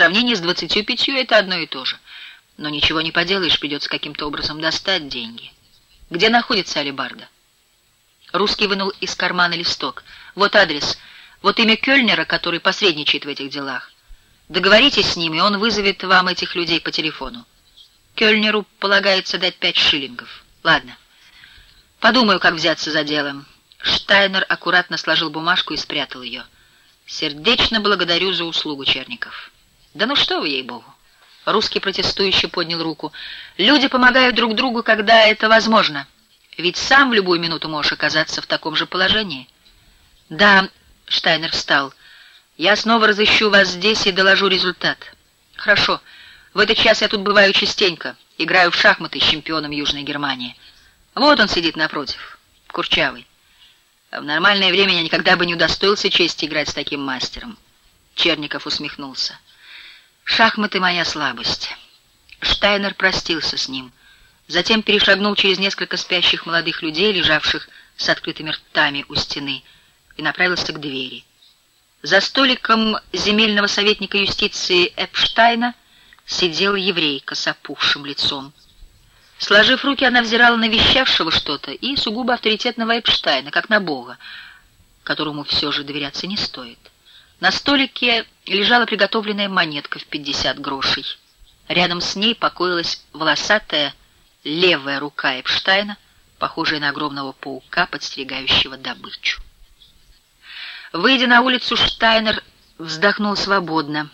сравнении с двадцатью пятью это одно и то же. Но ничего не поделаешь, придется каким-то образом достать деньги. Где находится Алибарда? Русский вынул из кармана листок. Вот адрес, вот имя Кёльнера, который посредничает в этих делах. Договоритесь с ним, и он вызовет вам этих людей по телефону. Кёльнеру полагается дать пять шиллингов. Ладно. Подумаю, как взяться за делом. Штайнер аккуратно сложил бумажку и спрятал ее. Сердечно благодарю за услугу, Черников. Да ну что вы, ей-богу. Русский протестующий поднял руку. Люди помогают друг другу, когда это возможно. Ведь сам в любую минуту можешь оказаться в таком же положении. Да, Штайнер встал. Я снова разыщу вас здесь и доложу результат. Хорошо. В этот час я тут бываю частенько. Играю в шахматы с чемпионом Южной Германии. Вот он сидит напротив, курчавый. В нормальное время я никогда бы не удостоился чести играть с таким мастером. Черников усмехнулся. Шахматы — моя слабость. Штайнер простился с ним. Затем перешагнул через несколько спящих молодых людей, лежавших с открытыми ртами у стены, и направился к двери. За столиком земельного советника юстиции Эпштайна сидел еврейка с опухшим лицом. Сложив руки, она взирала на вещавшего что-то и сугубо авторитетного Эпштайна, как на Бога, которому все же доверяться не стоит. На столике лежала приготовленная монетка в 50 грошей. Рядом с ней покоилась волосатая левая рука Эпштайна, похожая на огромного паука, подстерегающего добычу. Выйдя на улицу, Штайнер вздохнул свободно.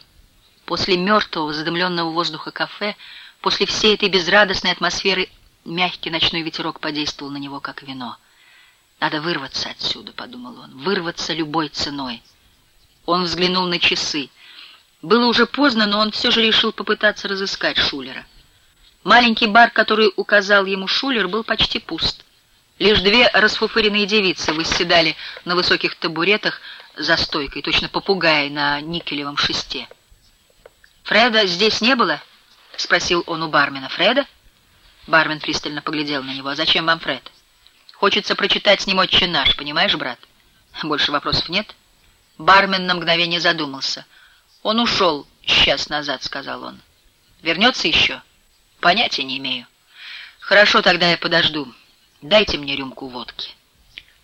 После мертвого, задымленного воздуха кафе После всей этой безрадостной атмосферы мягкий ночной ветерок подействовал на него, как вино. «Надо вырваться отсюда», — подумал он, — «вырваться любой ценой». Он взглянул на часы. Было уже поздно, но он все же решил попытаться разыскать Шулера. Маленький бар, который указал ему Шулер, был почти пуст. Лишь две расфуфыренные девицы восседали на высоких табуретах за стойкой, точно попугаи на никелевом шесте. «Фреда здесь не было?» — спросил он у бармена. «Фреда?» Бармен пристально поглядел на него. «А зачем вам Фред?» «Хочется прочитать с ним «Отче наш», понимаешь, брат?» «Больше вопросов нет?» Бармен на мгновение задумался. «Он ушел час назад», — сказал он. «Вернется еще?» «Понятия не имею». «Хорошо, тогда я подожду. Дайте мне рюмку водки».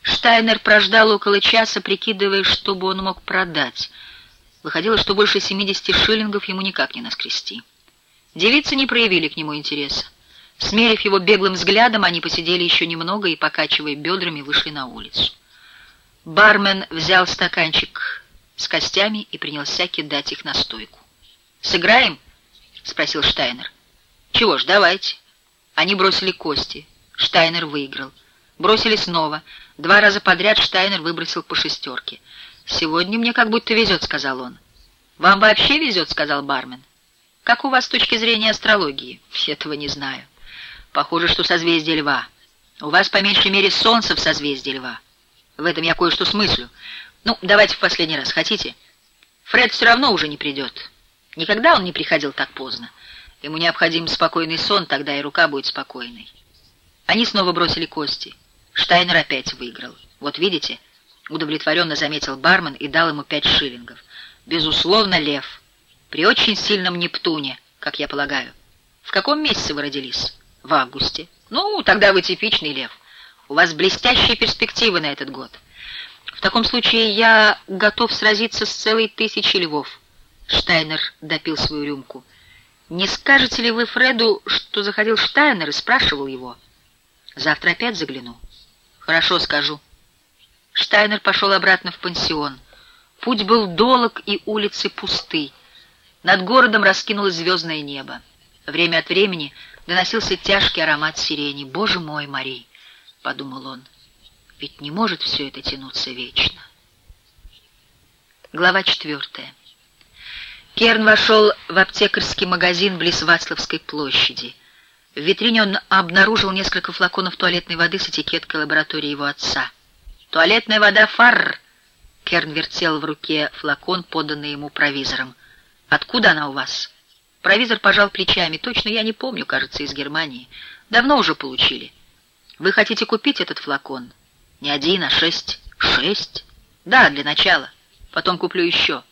Штайнер прождал около часа, прикидывая, что бы он мог продать. Выходило, что больше 70 шиллингов ему никак не наскрести. Девицы не проявили к нему интереса. Смерив его беглым взглядом, они посидели еще немного и, покачивая бедрами, вышли на улицу. Бармен взял стаканчик с костями и принялся кидать их на стойку. «Сыграем?» — спросил Штайнер. «Чего ж, давайте». Они бросили кости. Штайнер выиграл. Бросили снова. Два раза подряд Штайнер выбросил по шестерке. «Сегодня мне как будто везет», — сказал он. «Вам вообще везет?» — сказал бармен. Как у вас с точки зрения астрологии? Этого не знаю. Похоже, что созвездие льва. У вас по меньшей мере солнце в созвездии льва. В этом я кое-что смыслю. Ну, давайте в последний раз. Хотите? Фред все равно уже не придет. Никогда он не приходил так поздно. Ему необходим спокойный сон, тогда и рука будет спокойной. Они снова бросили кости. Штайнер опять выиграл. Вот видите, удовлетворенно заметил бармен и дал ему пять шиллингов. Безусловно, лев. При очень сильном Нептуне, как я полагаю. В каком месяце вы родились? В августе. Ну, тогда вы типичный лев. У вас блестящие перспективы на этот год. В таком случае я готов сразиться с целой тысячей львов. Штайнер допил свою рюмку. Не скажете ли вы Фреду, что заходил Штайнер и спрашивал его? Завтра опять загляну. Хорошо, скажу. Штайнер пошел обратно в пансион. Путь был долог и улицы пусты. Над городом раскинулось звездное небо. Время от времени доносился тяжкий аромат сирени. «Боже мой, Мари!» — подумал он. «Ведь не может все это тянуться вечно». Глава четвертая. Керн вошел в аптекарский магазин близ Вацлавской площади. В витрине он обнаружил несколько флаконов туалетной воды с этикеткой лаборатории его отца. «Туалетная вода Фарр!» Керн вертел в руке флакон, поданный ему провизором. Откуда она у вас? Провизор пожал плечами. Точно я не помню, кажется, из Германии. Давно уже получили. Вы хотите купить этот флакон? Не один, а шесть. Шесть? Да, для начала. Потом куплю еще.